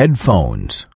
headphones.